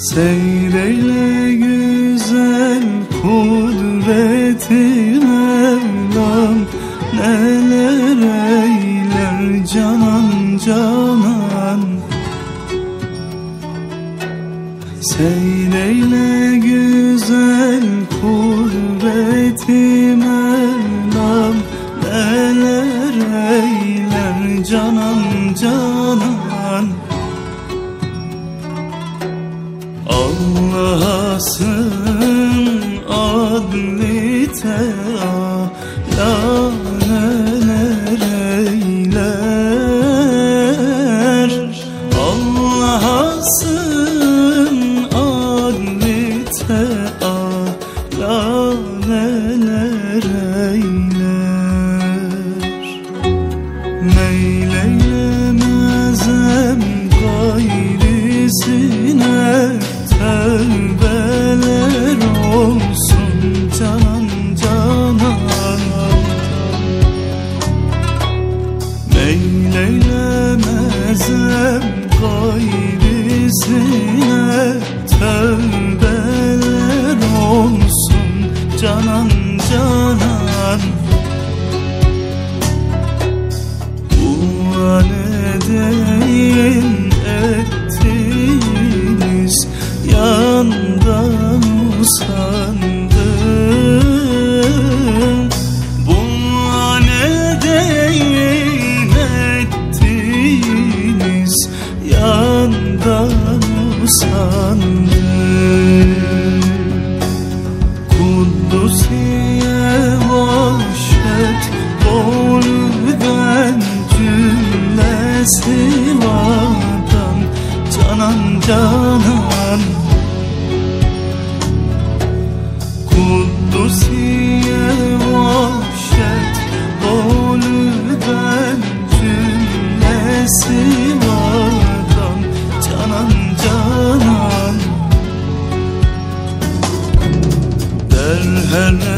Seyreyle güzel kudreti Mevlam Neler eyler canan canan. Seyreyle güzel kudreti Mevlam Neler eyler canan canan Allah'asın adli teala neler eyler Allah'asın adli teala neler eyler. Meyleyemezem gayrisine Tövbeler olsun canan canan. Meyleyemezem gayrisine Tövbeler olsun canan canan Yandan usandım. Kudusiye vahşet Bolden cümlesi vadan Canan canan and